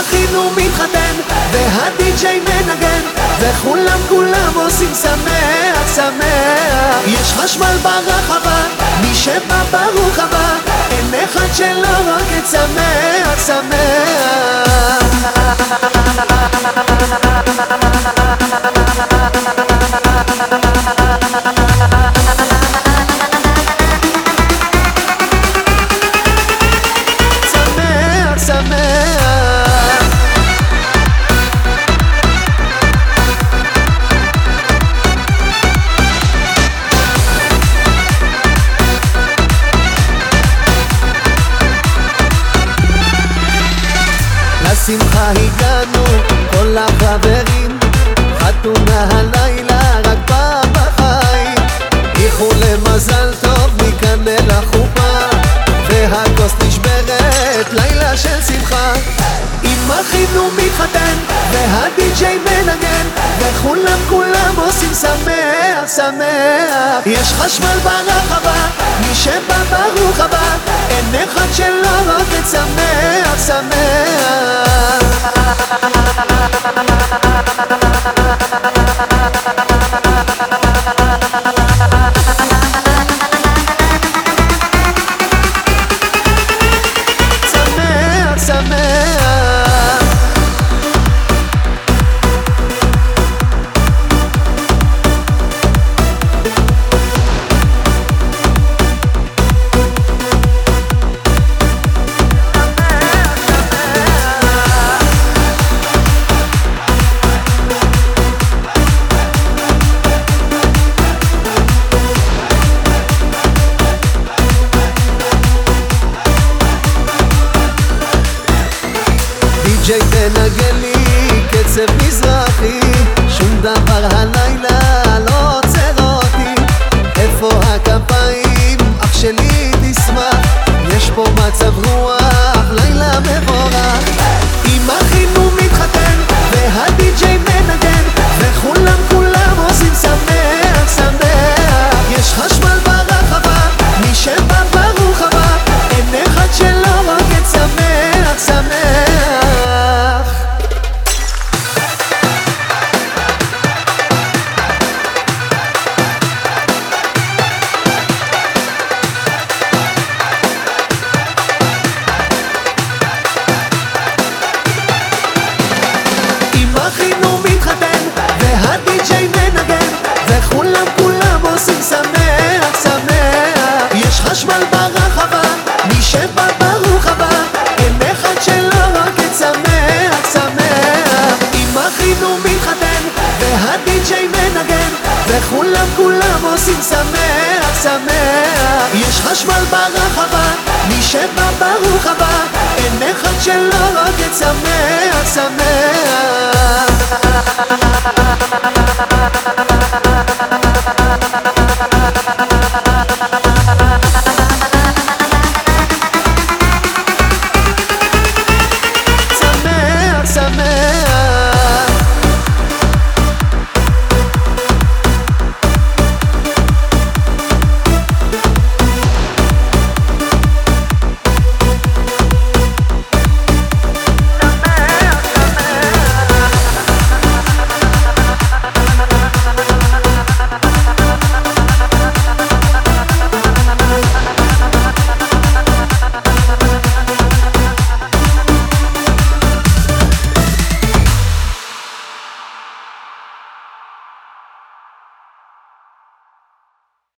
אחינו מתחתן, והדי-ג'יי מנגן, וכולם כולם עושים שמח שמח. יש חשמל ברחבה, מי שבא ברוך הבא, אין אחד שלא רק שמח שמח. שמח לשמחה הגענו, כל החברים, חתונה הלילה רק פעם בחיים. איחולי מזל טוב מכאן אל החופה, והכוס נשברת, לילה של שמחה. אם אחינו מתחתן, והדי-ג'יי מנגן, וכולם כולם עושים שמח, שמח. יש חשמל ברחבה, מי שבא ברוך הבא, אין אחד שלא רוצה שמח, שמח. שמח, תנגן לי קצב מזרחי שום דבר הלילה וכולם כולם עושים שמח שמח. יש חשמל ברחבה, מי שבא ברוך הבא, אין